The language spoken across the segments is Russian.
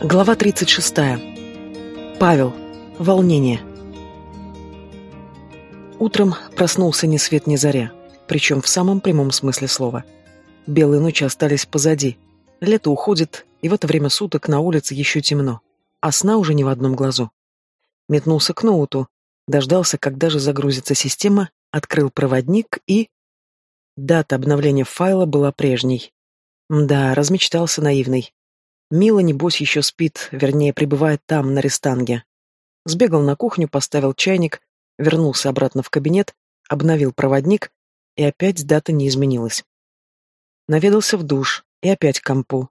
Глава 36. Павел. Волнение. Утром проснулся ни свет ни заря, причем в самом прямом смысле слова. Белые ночи остались позади. Лето уходит, и в это время суток на улице еще темно, а сна уже ни в одном глазу. Метнулся к ноуту, дождался, когда же загрузится система, открыл проводник и... Дата обновления файла была прежней. Да, размечтался наивный. Мила, небось, еще спит, вернее, пребывает там, на рестанге. Сбегал на кухню, поставил чайник, вернулся обратно в кабинет, обновил проводник, и опять дата не изменилась. Наведался в душ, и опять к компу.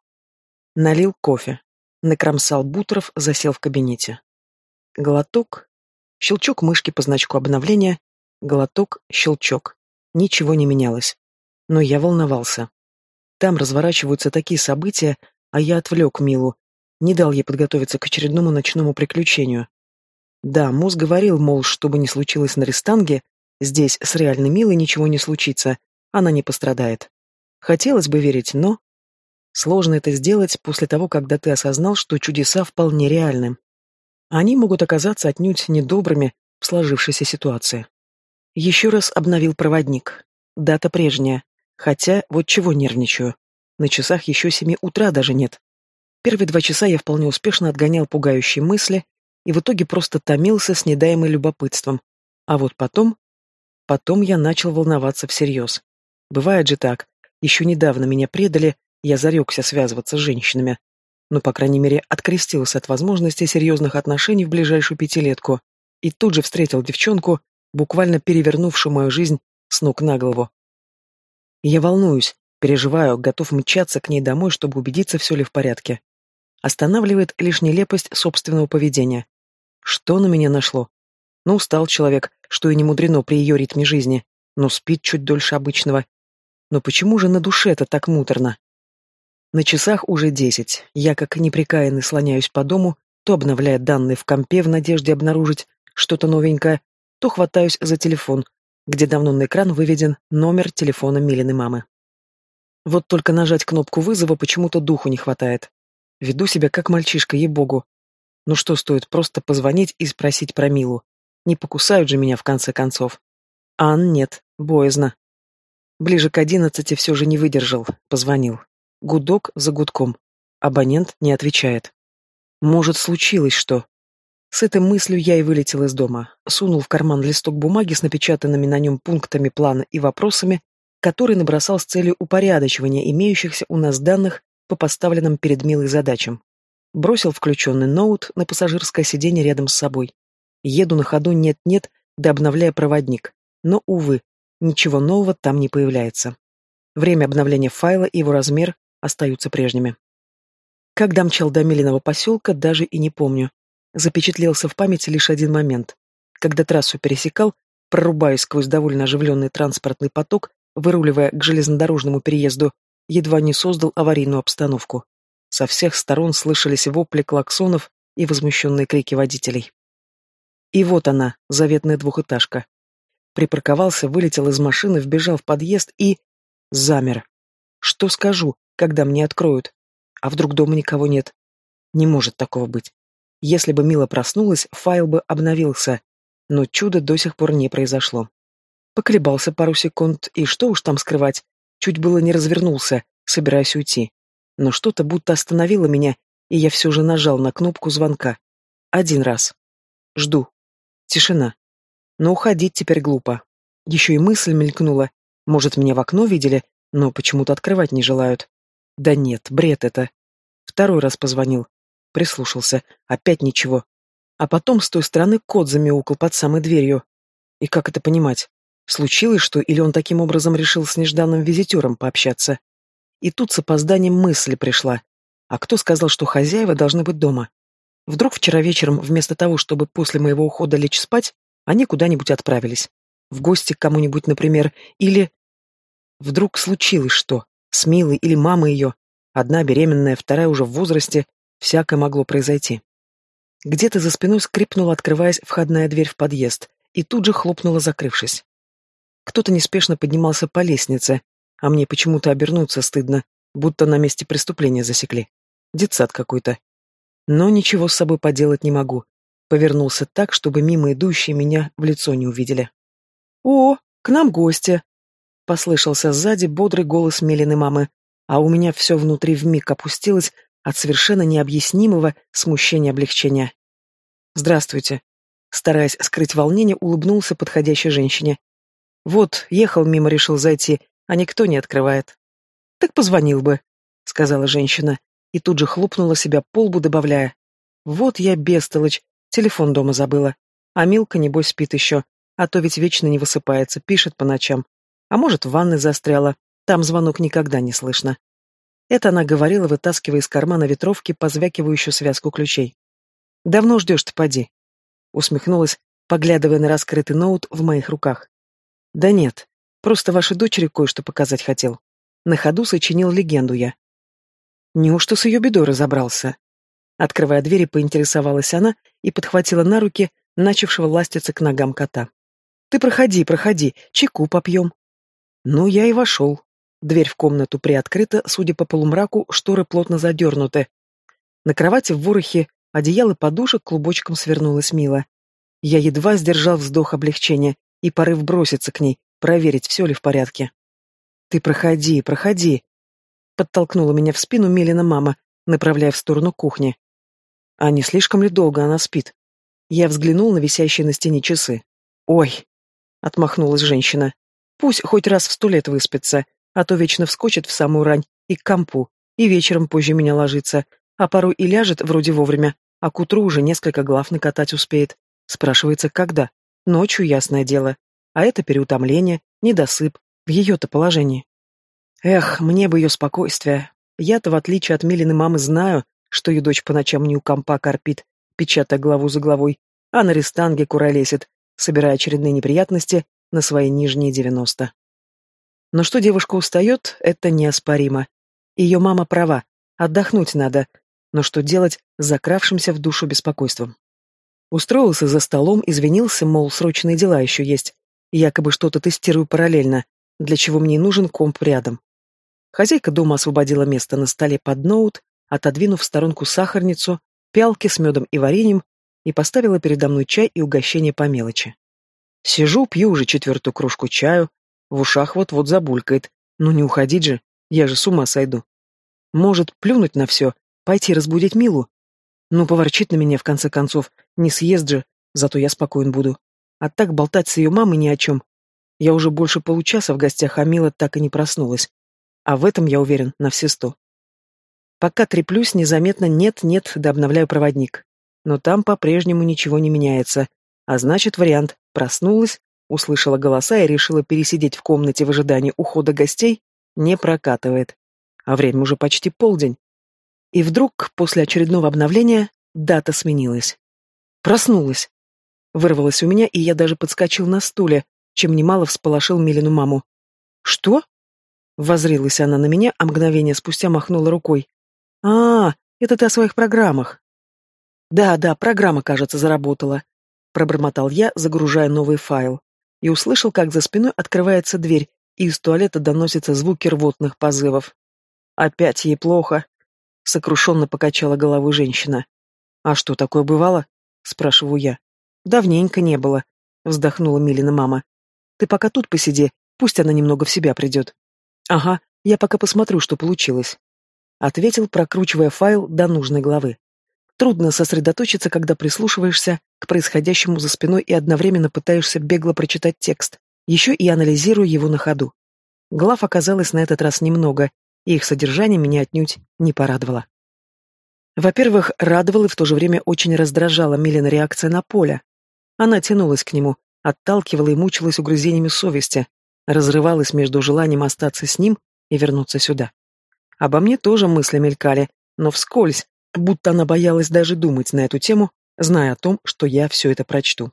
Налил кофе, накромсал бутеров, засел в кабинете. Глоток, щелчок мышки по значку обновления, глоток, щелчок. Ничего не менялось. Но я волновался. Там разворачиваются такие события, а я отвлек Милу, не дал ей подготовиться к очередному ночному приключению. Да, мозг говорил, мол, что бы ни случилось на Рестанге, здесь с реальной Милой ничего не случится, она не пострадает. Хотелось бы верить, но... Сложно это сделать после того, когда ты осознал, что чудеса вполне реальны. Они могут оказаться отнюдь недобрыми в сложившейся ситуации. Еще раз обновил проводник. Дата прежняя. Хотя, вот чего нервничаю. На часах еще семи утра даже нет. Первые два часа я вполне успешно отгонял пугающие мысли и в итоге просто томился с недаемым любопытством. А вот потом... Потом я начал волноваться всерьез. Бывает же так. Еще недавно меня предали, я зарекся связываться с женщинами. Но, по крайней мере, открестился от возможности серьезных отношений в ближайшую пятилетку и тут же встретил девчонку, буквально перевернувшую мою жизнь с ног на голову. Я волнуюсь, Переживаю, готов мчаться к ней домой, чтобы убедиться, все ли в порядке. Останавливает лишь нелепость собственного поведения. Что на меня нашло? Ну, устал человек, что и не мудрено при ее ритме жизни, но спит чуть дольше обычного. Но почему же на душе это так муторно? На часах уже десять. Я, как неприкаянный, слоняюсь по дому, то обновляя данные в компе в надежде обнаружить что-то новенькое, то хватаюсь за телефон, где давно на экран выведен номер телефона Милиной мамы. Вот только нажать кнопку вызова почему-то духу не хватает. Веду себя как мальчишка, ей-богу. Ну что стоит просто позвонить и спросить про Милу? Не покусают же меня в конце концов. Ан, нет, боязно. Ближе к одиннадцати все же не выдержал, позвонил. Гудок за гудком. Абонент не отвечает. Может, случилось что? С этой мыслью я и вылетел из дома. Сунул в карман листок бумаги с напечатанными на нем пунктами плана и вопросами который набросал с целью упорядочивания имеющихся у нас данных по поставленным перед Милой задачам. Бросил включенный ноут на пассажирское сиденье рядом с собой. Еду на ходу нет-нет, да обновляя проводник. Но, увы, ничего нового там не появляется. Время обновления файла и его размер остаются прежними. Как домчал до Милиного поселка, даже и не помню. Запечатлелся в памяти лишь один момент. Когда трассу пересекал, прорубаясь сквозь довольно оживленный транспортный поток, выруливая к железнодорожному переезду, едва не создал аварийную обстановку. Со всех сторон слышались вопли клаксонов и возмущенные крики водителей. И вот она, заветная двухэтажка. Припарковался, вылетел из машины, вбежал в подъезд и... замер. Что скажу, когда мне откроют? А вдруг дома никого нет? Не может такого быть. Если бы Мила проснулась, файл бы обновился, но чудо до сих пор не произошло. Поколебался пару секунд, и что уж там скрывать, чуть было не развернулся, собираясь уйти. Но что-то будто остановило меня, и я все же нажал на кнопку звонка. Один раз. Жду. Тишина. Но уходить теперь глупо. Еще и мысль мелькнула. Может, меня в окно видели, но почему-то открывать не желают. Да нет, бред это. Второй раз позвонил. Прислушался. Опять ничего. А потом с той стороны кот замяукал под самой дверью. И как это понимать? Случилось что, или он таким образом решил с нежданным визитером пообщаться? И тут с опозданием мысль пришла. А кто сказал, что хозяева должны быть дома? Вдруг вчера вечером, вместо того, чтобы после моего ухода лечь спать, они куда-нибудь отправились. В гости к кому-нибудь, например, или... Вдруг случилось что? С Милой или мамой ее? Одна беременная, вторая уже в возрасте. Всякое могло произойти. Где-то за спиной скрипнула, открываясь входная дверь в подъезд, и тут же хлопнула, закрывшись. Кто-то неспешно поднимался по лестнице, а мне почему-то обернуться стыдно, будто на месте преступления засекли. Детсад какой-то. Но ничего с собой поделать не могу. Повернулся так, чтобы мимо идущие меня в лицо не увидели. «О, к нам гости!» Послышался сзади бодрый голос Мелины мамы, а у меня все внутри вмиг опустилось от совершенно необъяснимого смущения облегчения. «Здравствуйте!» Стараясь скрыть волнение, улыбнулся подходящей женщине. «Вот, ехал мимо, решил зайти, а никто не открывает». «Так позвонил бы», — сказала женщина, и тут же хлопнула себя по лбу, добавляя. «Вот я бестолочь, телефон дома забыла. А Милка, небось, спит еще, а то ведь вечно не высыпается, пишет по ночам. А может, в ванной застряла, там звонок никогда не слышно». Это она говорила, вытаскивая из кармана ветровки позвякивающую связку ключей. «Давно ждешь-то, поди?» Усмехнулась, поглядывая на раскрытый ноут в моих руках. «Да нет, просто вашей дочери кое-что показать хотел. На ходу сочинил легенду я». «Неужто с ее бедой разобрался?» Открывая двери, поинтересовалась она и подхватила на руки начавшего ластиться к ногам кота. «Ты проходи, проходи, чайку попьем». Ну, я и вошел. Дверь в комнату приоткрыта, судя по полумраку, шторы плотно задернуты. На кровати в ворохе одеяло подушек клубочком свернулась Мила. Я едва сдержал вздох облегчения и порыв броситься к ней, проверить, все ли в порядке. «Ты проходи, проходи», — подтолкнула меня в спину Милина мама, направляя в сторону кухни. «А не слишком ли долго она спит?» Я взглянул на висящие на стене часы. «Ой!» — отмахнулась женщина. «Пусть хоть раз в сто лет выспится, а то вечно вскочит в самую рань и к компу, и вечером позже меня ложится, а порой и ляжет вроде вовремя, а к утру уже несколько глав накатать успеет. Спрашивается, когда? Ночью, ясное дело. А это переутомление, недосып, в ее-то положении. Эх, мне бы ее спокойствие. Я-то, в отличие от Милины мамы, знаю, что ее дочь по ночам не у компа корпит, печатая главу за главой, а на рестанге куролесит, собирая очередные неприятности на свои нижние девяносто. Но что девушка устает, это неоспоримо. Ее мама права, отдохнуть надо, но что делать с закравшимся в душу беспокойством? Устроился за столом, извинился, мол, срочные дела еще есть. Якобы что-то тестирую параллельно, для чего мне нужен комп рядом. Хозяйка дома освободила место на столе под ноут, отодвинув в сторонку сахарницу, пялки с медом и вареньем и поставила передо мной чай и угощение по мелочи. Сижу, пью уже четвертую кружку чаю, в ушах вот-вот забулькает. Ну не уходить же, я же с ума сойду. Может, плюнуть на все, пойти разбудить Милу? Ну, поворчит на меня, в конце концов, не съест же, зато я спокоен буду. А так болтать с ее мамой ни о чем. Я уже больше получаса в гостях, а Мила так и не проснулась. А в этом я уверен на все сто. Пока треплюсь, незаметно нет-нет, да обновляю проводник. Но там по-прежнему ничего не меняется. А значит, вариант «проснулась», услышала голоса и решила пересидеть в комнате в ожидании ухода гостей, не прокатывает. А время уже почти полдень. И вдруг, после очередного обновления, дата сменилась. Проснулась. Вырвалась у меня, и я даже подскочил на стуле, чем немало всполошил Милину маму. «Что?» Возрилась она на меня, а мгновение спустя махнула рукой. «А, это ты о своих программах». «Да, да, программа, кажется, заработала», — пробормотал я, загружая новый файл и услышал, как за спиной открывается дверь, и из туалета доносятся звуки рвотных позывов. «Опять ей плохо», — сокрушенно покачала головой женщина. «А что, такое бывало?» — спрашиваю я. «Давненько не было», — вздохнула Милина мама. «Ты пока тут посиди, пусть она немного в себя придет». «Ага, я пока посмотрю, что получилось», — ответил, прокручивая файл до нужной главы. Трудно сосредоточиться, когда прислушиваешься к происходящему за спиной и одновременно пытаешься бегло прочитать текст, еще и анализируя его на ходу. Глав оказалось на этот раз немного, и их содержание меня отнюдь не порадовало. Во-первых, радовала и в то же время очень раздражала Милина реакция на Поля. Она тянулась к нему, отталкивала и мучилась угрызениями совести, разрывалась между желанием остаться с ним и вернуться сюда. Обо мне тоже мысли мелькали, но вскользь, будто она боялась даже думать на эту тему, зная о том, что я все это прочту.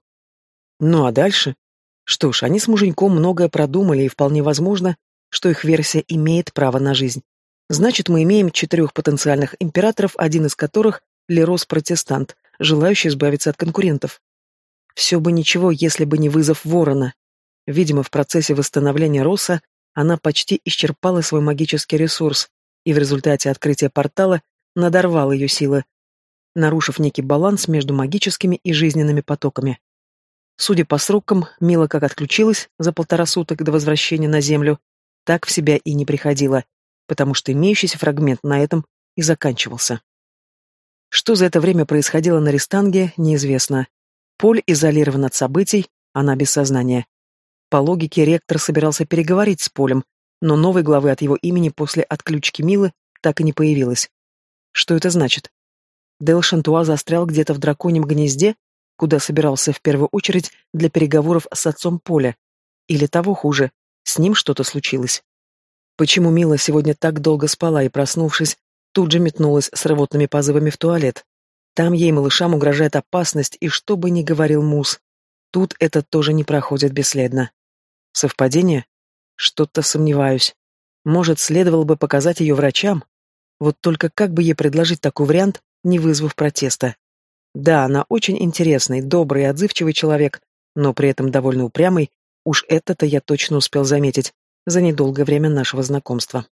Ну а дальше? Что ж, они с муженьком многое продумали, и вполне возможно, что их версия имеет право на жизнь. Значит, мы имеем четырех потенциальных императоров, один из которых — Лерос-протестант, желающий избавиться от конкурентов. Все бы ничего, если бы не вызов ворона. Видимо, в процессе восстановления Роса она почти исчерпала свой магический ресурс, и в результате открытия портала надорвал ее силы. нарушив некий баланс между магическими и жизненными потоками. Судя по срокам, Мила как отключилась за полтора суток до возвращения на Землю, так в себя и не приходила, потому что имеющийся фрагмент на этом и заканчивался. Что за это время происходило на Рестанге, неизвестно. Поль изолирован от событий, она без сознания. По логике, ректор собирался переговорить с Полем, но новой главы от его имени после отключки Милы так и не появилось. Что это значит? Дел Шантуа застрял где-то в драконьем гнезде, куда собирался в первую очередь для переговоров с отцом Поля. Или того хуже, с ним что-то случилось. Почему Мила сегодня так долго спала и, проснувшись, тут же метнулась с рвотными позывами в туалет? Там ей, малышам, угрожает опасность, и что бы ни говорил Мус, тут это тоже не проходит бесследно. Совпадение? Что-то сомневаюсь. Может, следовало бы показать ее врачам? Вот только как бы ей предложить такой вариант, не вызвав протеста? Да, она очень интересный, добрый и отзывчивый человек, но при этом довольно упрямый, уж это-то я точно успел заметить за недолгое время нашего знакомства.